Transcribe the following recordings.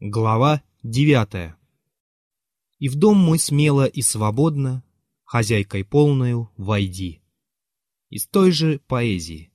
Глава девятая. И в дом мой смело и свободно, хозяйкой полною войди. Из той же поэзии.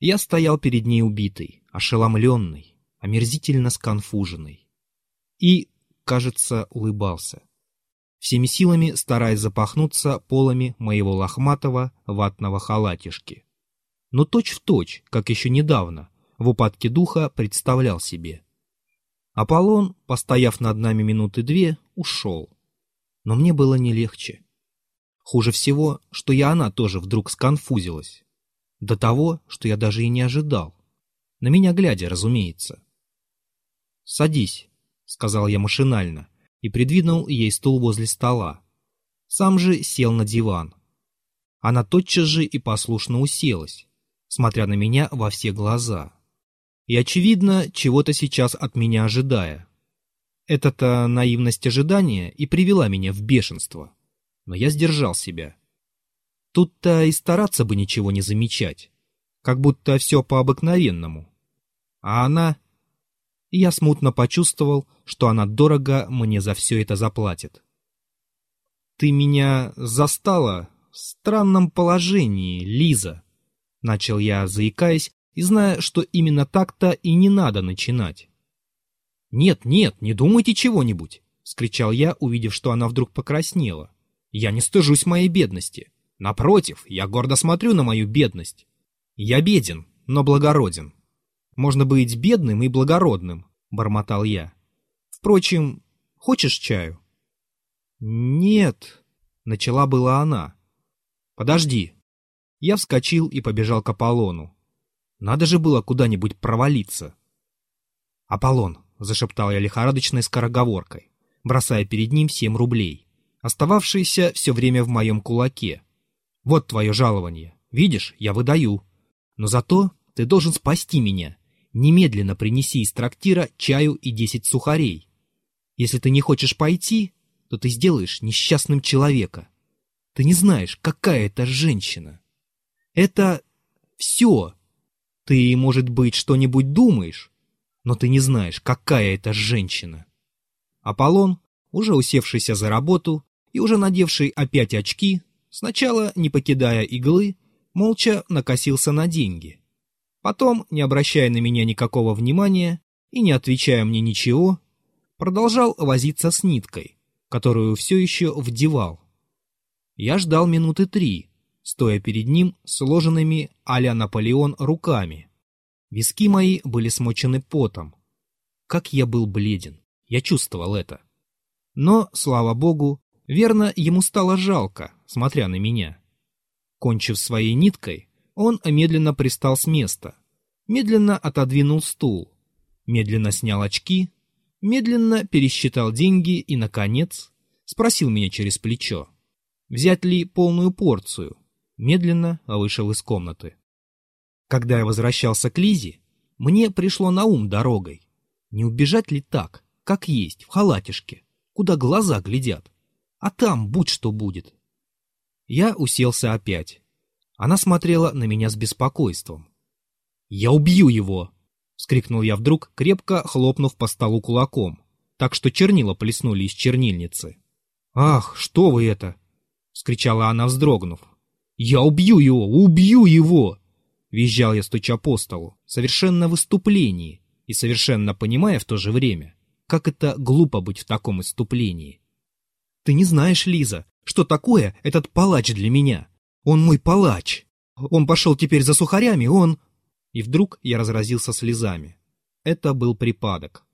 Я стоял перед ней убитый, ошеломленный, омерзительно сконфуженный. И, кажется, улыбался. Всеми силами стараясь запахнуться полами моего лохматого ватного халатишки. Но точь-в-точь, как еще недавно, в упадке духа представлял себе. Аполлон, постояв над нами минуты две, ушел. Но мне было не легче. Хуже всего, что и она тоже вдруг сконфузилась. До того, что я даже и не ожидал. На меня глядя, разумеется. «Садись», — сказал я машинально и придвинул ей стул возле стола. Сам же сел на диван. Она тотчас же и послушно уселась, смотря на меня во все глаза. И, очевидно, чего-то сейчас от меня ожидая. Эта-то наивность ожидания и привела меня в бешенство. Но я сдержал себя. Тут-то и стараться бы ничего не замечать. Как будто все по-обыкновенному. А она... Я смутно почувствовал, что она дорого мне за все это заплатит. «Ты меня застала в странном положении, Лиза», — начал я, заикаясь, и зная, что именно так-то и не надо начинать. «Нет, нет, не думайте чего-нибудь», — скричал я, увидев, что она вдруг покраснела. «Я не стыжусь моей бедности. Напротив, я гордо смотрю на мою бедность. Я беден, но благороден. Можно быть бедным и благородным, бормотал я. Впрочем, хочешь чаю? Нет, начала была она. Подожди. Я вскочил и побежал к Аполлону. Надо же было куда-нибудь провалиться. Аполлон, зашептал я лихорадочной скороговоркой, бросая перед ним семь рублей, остававшиеся все время в моем кулаке. Вот твое жалование. Видишь, я выдаю. Но зато ты должен спасти меня. Немедленно принеси из трактира чаю и десять сухарей. Если ты не хочешь пойти, то ты сделаешь несчастным человека. Ты не знаешь, какая это женщина. Это все. Ты, может быть, что-нибудь думаешь, но ты не знаешь, какая это женщина. Аполлон, уже усевшийся за работу и уже надевший опять очки, Сначала, не покидая иглы, молча накосился на деньги. Потом, не обращая на меня никакого внимания и не отвечая мне ничего, продолжал возиться с ниткой, которую все еще вдевал. Я ждал минуты три, стоя перед ним сложенными а-ля Наполеон руками. Виски мои были смочены потом. Как я был бледен, я чувствовал это. Но, слава богу, верно, ему стало жалко, смотря на меня. Кончив своей ниткой, он медленно пристал с места, медленно отодвинул стул, медленно снял очки, медленно пересчитал деньги и, наконец, спросил меня через плечо, взять ли полную порцию, медленно вышел из комнаты. Когда я возвращался к Лизе, мне пришло на ум дорогой, не убежать ли так, как есть, в халатишке, куда глаза глядят, а там будь что будет. Я уселся опять. Она смотрела на меня с беспокойством. «Я убью его!» — вскрикнул я вдруг, крепко хлопнув по столу кулаком, так что чернила плеснули из чернильницы. «Ах, что вы это!» — вскричала она, вздрогнув. «Я убью его! Убью его!» Визжал я, стуча по столу, совершенно в выступлении и совершенно понимая в то же время, как это глупо быть в таком иступлении. «Ты не знаешь, Лиза, что такое этот палач для меня. Он мой палач. Он пошел теперь за сухарями, он...» И вдруг я разразился слезами. Это был припадок.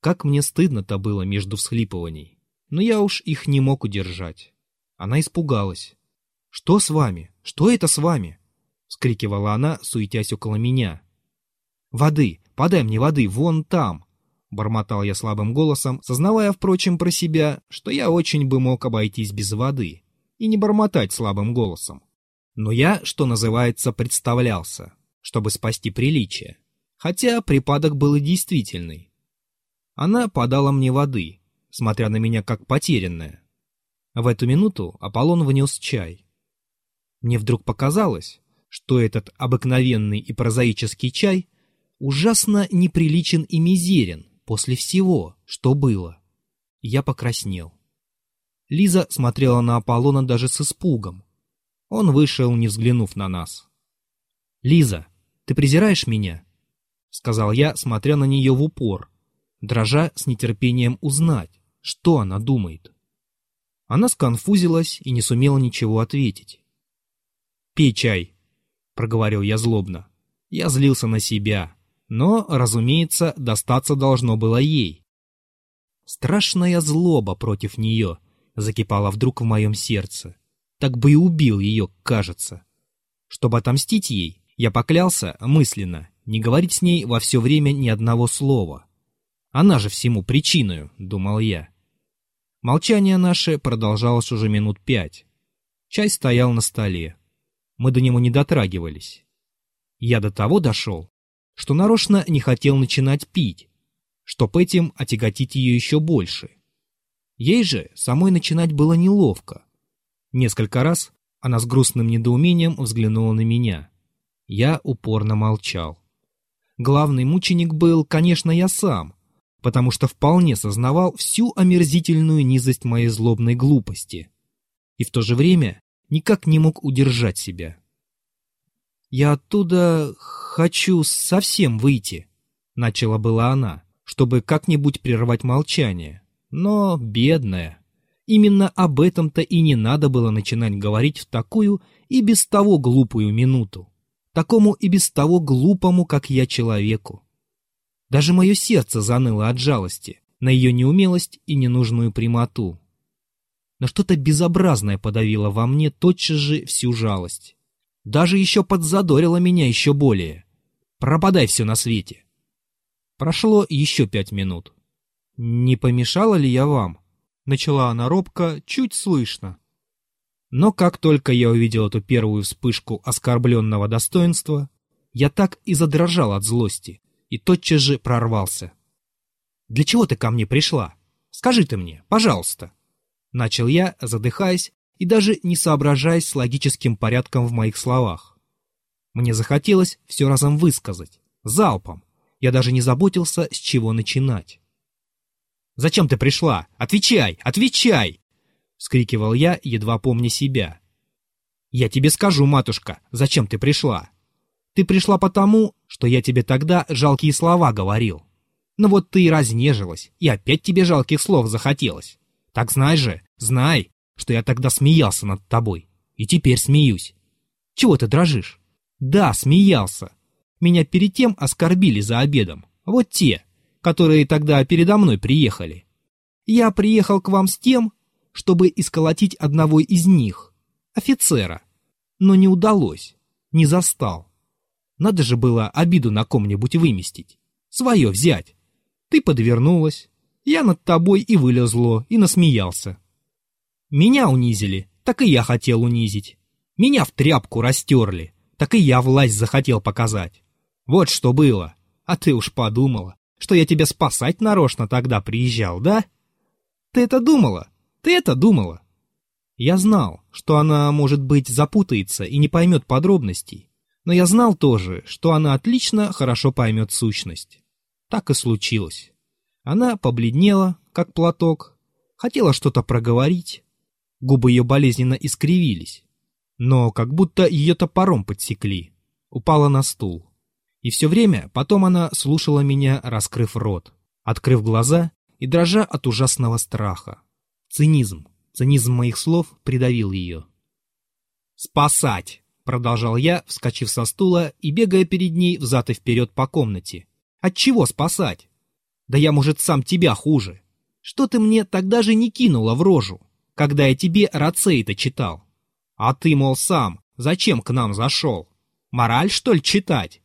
Как мне стыдно-то было между всхлипываний. Но я уж их не мог удержать. Она испугалась. «Что с вами? Что это с вами?» — вскрикивала она, суетясь около меня. «Воды! Подай мне воды! Вон там!» — бормотал я слабым голосом, сознавая, впрочем, про себя, что я очень бы мог обойтись без воды и не бормотать слабым голосом. Но я, что называется, представлялся, чтобы спасти приличие. Хотя припадок был и действительный. Она подала мне воды, смотря на меня как потерянная. В эту минуту Аполлон внес чай. Мне вдруг показалось, что этот обыкновенный и прозаический чай ужасно неприличен и мизерен после всего, что было. Я покраснел. Лиза смотрела на Аполлона даже с испугом. Он вышел, не взглянув на нас. «Лиза, ты презираешь меня?» — сказал я, смотря на нее в упор, дрожа с нетерпением узнать, что она думает. Она сконфузилась и не сумела ничего ответить. «Пей чай», — проговорил я злобно. Я злился на себя, но, разумеется, достаться должно было ей. Страшная злоба против нее закипала вдруг в моем сердце. Так бы и убил ее, кажется. Чтобы отомстить ей, я поклялся мысленно не говорить с ней во все время ни одного слова. Она же всему причиною, думал я. Молчание наше продолжалось уже минут пять. Чай стоял на столе. Мы до него не дотрагивались. Я до того дошел, что нарочно не хотел начинать пить, чтоб этим отяготить ее еще больше. Ей же самой начинать было неловко. Несколько раз она с грустным недоумением взглянула на меня. Я упорно молчал. Главный мученик был, конечно, я сам, потому что вполне сознавал всю омерзительную низость моей злобной глупости. И в то же время никак не мог удержать себя. «Я оттуда хочу совсем выйти», — начала была она, чтобы как-нибудь прервать молчание. Но, бедная, именно об этом-то и не надо было начинать говорить в такую и без того глупую минуту такому и без того глупому, как я, человеку. Даже мое сердце заныло от жалости на ее неумелость и ненужную прямоту. Но что-то безобразное подавило во мне тотчас же всю жалость. Даже еще подзадорило меня еще более. Пропадай все на свете. Прошло еще пять минут. «Не помешала ли я вам?» Начала она робко, чуть слышно. Но как только я увидел эту первую вспышку оскорбленного достоинства, я так и задрожал от злости и тотчас же прорвался. «Для чего ты ко мне пришла? Скажи ты мне, пожалуйста!» Начал я, задыхаясь и даже не соображаясь с логическим порядком в моих словах. Мне захотелось все разом высказать, залпом. Я даже не заботился, с чего начинать. «Зачем ты пришла? Отвечай! Отвечай!» — вскрикивал я, едва помня себя. «Я тебе скажу, матушка, зачем ты пришла? Ты пришла потому, что я тебе тогда жалкие слова говорил. Но вот ты и разнежилась, и опять тебе жалких слов захотелось. Так знай же, знай, что я тогда смеялся над тобой, и теперь смеюсь. Чего ты дрожишь? Да, смеялся. Меня перед тем оскорбили за обедом. Вот те, которые тогда передо мной приехали. Я приехал к вам с тем, чтобы исколотить одного из них, офицера. Но не удалось, не застал. Надо же было обиду на ком-нибудь выместить, свое взять. Ты подвернулась, я над тобой и вылезло, и насмеялся. Меня унизили, так и я хотел унизить. Меня в тряпку растерли, так и я власть захотел показать. Вот что было. А ты уж подумала, что я тебя спасать нарочно тогда приезжал, да? Ты это думала? Ты это думала? Я знал, что она, может быть, запутается и не поймет подробностей, но я знал тоже, что она отлично хорошо поймет сущность. Так и случилось. Она побледнела, как платок, хотела что-то проговорить. Губы ее болезненно искривились, но как будто ее топором подсекли. Упала на стул. И все время потом она слушала меня, раскрыв рот, открыв глаза и дрожа от ужасного страха. Цинизм, цинизм моих слов придавил ее. «Спасать!» — продолжал я, вскочив со стула и бегая перед ней взад и вперед по комнате. «От чего спасать? Да я, может, сам тебя хуже. Что ты мне тогда же не кинула в рожу, когда я тебе Рацей-то читал? А ты, мол, сам, зачем к нам зашел? Мораль, что ли, читать?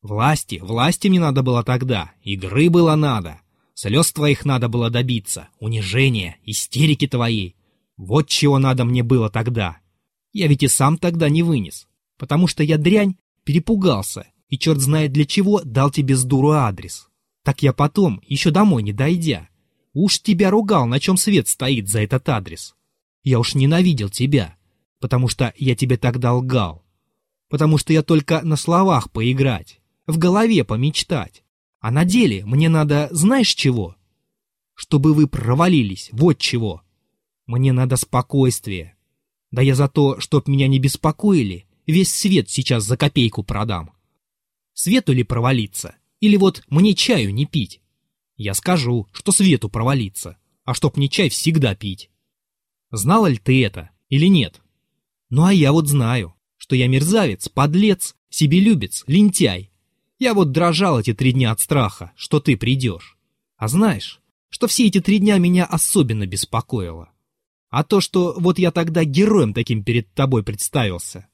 Власти, власти мне надо было тогда, игры было надо. Слез твоих надо было добиться, унижения, истерики твоей. Вот чего надо мне было тогда. Я ведь и сам тогда не вынес, потому что я дрянь перепугался и черт знает для чего дал тебе с дуру адрес. Так я потом, еще домой не дойдя, уж тебя ругал, на чем свет стоит за этот адрес. Я уж ненавидел тебя, потому что я тебе тогда лгал. Потому что я только на словах поиграть, в голове помечтать. А на деле мне надо знаешь чего? Чтобы вы провалились, вот чего. Мне надо спокойствие. Да я за то, чтоб меня не беспокоили, весь свет сейчас за копейку продам. Свету ли провалиться? Или вот мне чаю не пить? Я скажу, что свету провалиться, а чтоб не чай всегда пить. Знала ли ты это или нет? Ну а я вот знаю, что я мерзавец, подлец, себелюбец, лентяй. Я вот дрожал эти три дня от страха, что ты придешь. А знаешь, что все эти три дня меня особенно беспокоило? А то, что вот я тогда героем таким перед тобой представился.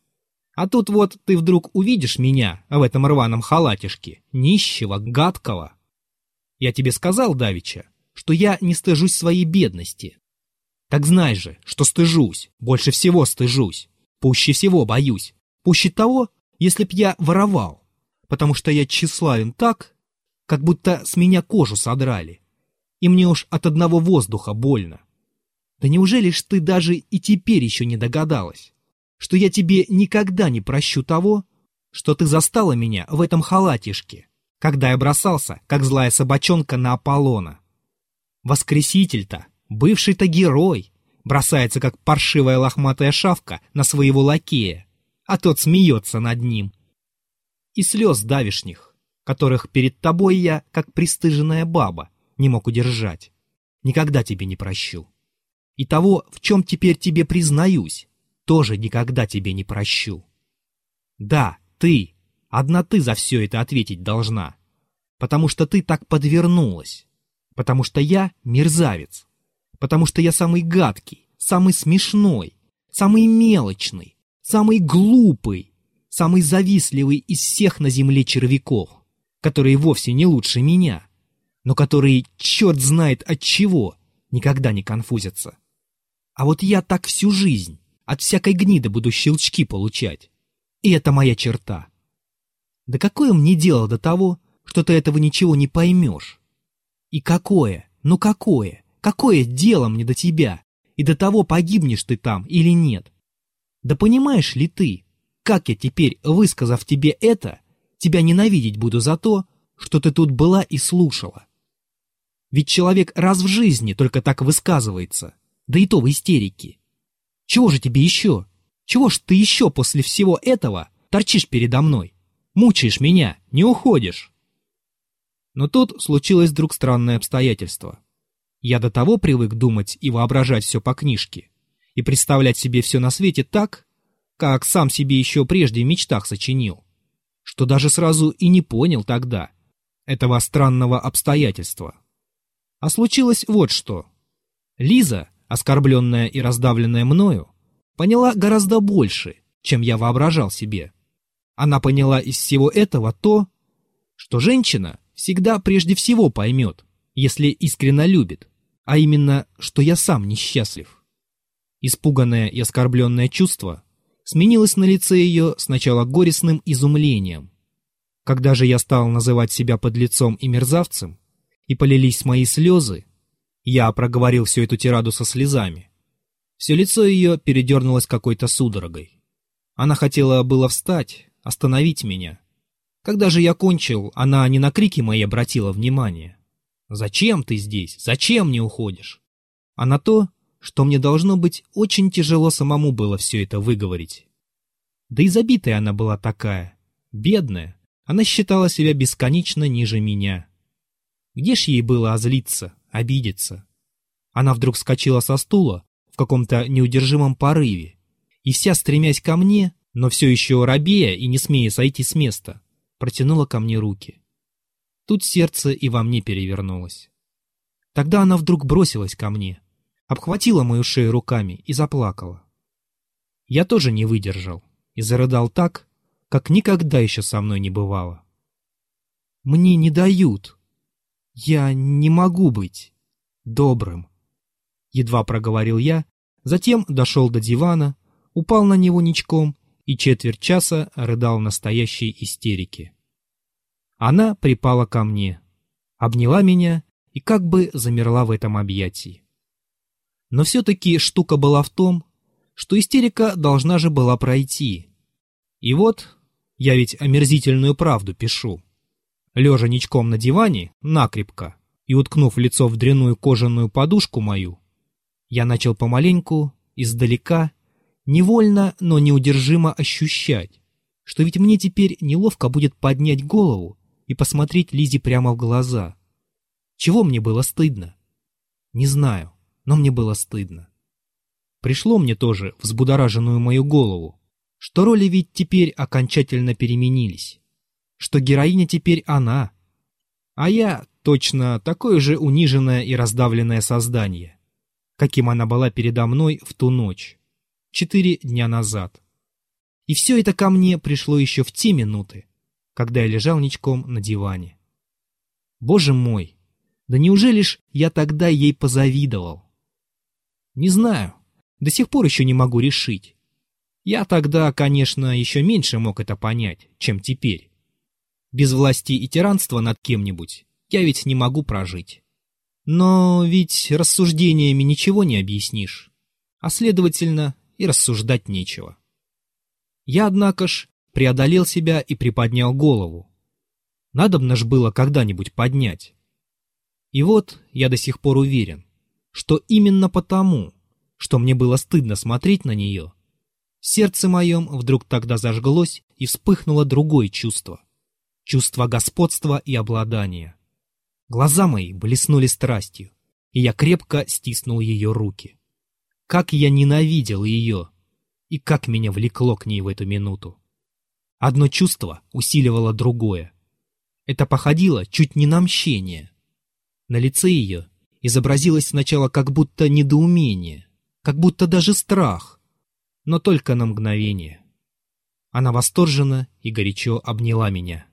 А тут вот ты вдруг увидишь меня в этом рваном халатишке, нищего, гадкого. Я тебе сказал, Давича, что я не стыжусь своей бедности, так знай же, что стыжусь, больше всего стыжусь, пуще всего боюсь, пуще того, если б я воровал, потому что я тщеславен так, как будто с меня кожу содрали, и мне уж от одного воздуха больно. Да неужели ж ты даже и теперь еще не догадалась, что я тебе никогда не прощу того, что ты застала меня в этом халатишке, когда я бросался, как злая собачонка на Аполлона? Воскреситель-то Бывший-то герой бросается, как паршивая лохматая шавка, на своего лакея, а тот смеется над ним. И слез давишних, которых перед тобой я, как пристыженная баба, не мог удержать, никогда тебе не прощу. И того, в чем теперь тебе признаюсь, тоже никогда тебе не прощу. Да, ты, одна ты за все это ответить должна, потому что ты так подвернулась, потому что я мерзавец, потому что я самый гадкий, самый смешной, самый мелочный, самый глупый, самый завистливый из всех на земле червяков, которые вовсе не лучше меня, но которые, черт знает от чего, никогда не конфузятся. А вот я так всю жизнь, от всякой гниды буду щелчки получать. И это моя черта. Да какое мне дело до того, что ты этого ничего не поймешь? И какое, ну какое, Какое дело мне до тебя? И до того, погибнешь ты там или нет? Да понимаешь ли ты, как я теперь, высказав тебе это, тебя ненавидеть буду за то, что ты тут была и слушала? Ведь человек раз в жизни только так высказывается, да и то в истерике. Чего же тебе еще? Чего ж ты еще после всего этого торчишь передо мной? Мучаешь меня, не уходишь. Но тут случилось вдруг странное обстоятельство. Я до того привык думать и воображать все по книжке, и представлять себе все на свете так, как сам себе еще прежде в мечтах сочинил, что даже сразу и не понял тогда этого странного обстоятельства. А случилось вот что. Лиза, оскорбленная и раздавленная мною, поняла гораздо больше, чем я воображал себе. Она поняла из всего этого то, что женщина всегда прежде всего поймет, если искренно любит, а именно, что я сам несчастлив. Испуганное и оскорбленное чувство сменилось на лице ее сначала горестным изумлением. Когда же я стал называть себя подлецом и мерзавцем, и полились мои слезы, я проговорил всю эту тираду со слезами. Все лицо ее передернулось какой-то судорогой. Она хотела было встать, остановить меня. Когда же я кончил, она не на крики мои обратила внимание, Зачем ты здесь? Зачем не уходишь? А на то, что мне должно быть очень тяжело самому было все это выговорить. Да и забитая она была такая, бедная, она считала себя бесконечно ниже меня. Где ж ей было озлиться, обидеться? Она вдруг вскочила со стула в каком-то неудержимом порыве, и вся, стремясь ко мне, но все еще робея и не смея сойти с места, протянула ко мне руки. Тут сердце и во мне перевернулось. Тогда она вдруг бросилась ко мне, обхватила мою шею руками и заплакала. Я тоже не выдержал и зарыдал так, как никогда еще со мной не бывало. Мне не дают. Я не могу быть добрым. Едва проговорил я, затем дошел до дивана, упал на него ничком и четверть часа рыдал настоящей истерике. Она припала ко мне, обняла меня и как бы замерла в этом объятии. Но все-таки штука была в том, что истерика должна же была пройти. И вот, я ведь омерзительную правду пишу. Лежа ничком на диване, накрепко, и уткнув лицо в дряную кожаную подушку мою, я начал помаленьку, издалека, невольно, но неудержимо ощущать, что ведь мне теперь неловко будет поднять голову и посмотреть Лизе прямо в глаза. Чего мне было стыдно? Не знаю, но мне было стыдно. Пришло мне тоже взбудораженную мою голову, что роли ведь теперь окончательно переменились, что героиня теперь она, а я точно такое же униженное и раздавленное создание, каким она была передо мной в ту ночь, четыре дня назад. И все это ко мне пришло еще в те минуты, когда я лежал ничком на диване. Боже мой, да неужели ж я тогда ей позавидовал? Не знаю, до сих пор еще не могу решить. Я тогда, конечно, еще меньше мог это понять, чем теперь. Без власти и тиранства над кем-нибудь я ведь не могу прожить. Но ведь рассуждениями ничего не объяснишь, а следовательно и рассуждать нечего. Я, однако ж, преодолел себя и приподнял голову. Надобно ж было когда-нибудь поднять. И вот я до сих пор уверен, что именно потому, что мне было стыдно смотреть на нее, сердце моем вдруг тогда зажглось и вспыхнуло другое чувство. Чувство господства и обладания. Глаза мои блеснули страстью, и я крепко стиснул ее руки. Как я ненавидел ее, и как меня влекло к ней в эту минуту. Одно чувство усиливало другое. Это походило чуть не на мщение. На лице ее изобразилось сначала как будто недоумение, как будто даже страх, но только на мгновение. Она восторженно и горячо обняла меня.